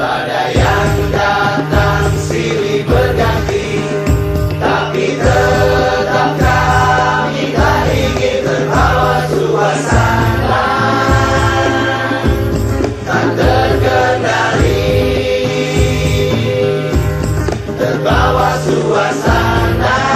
Pada yang datang silih berganti. Tapi tetap kami tak ingin terbawa suasana. Tak terkendali. Terbawa suasana.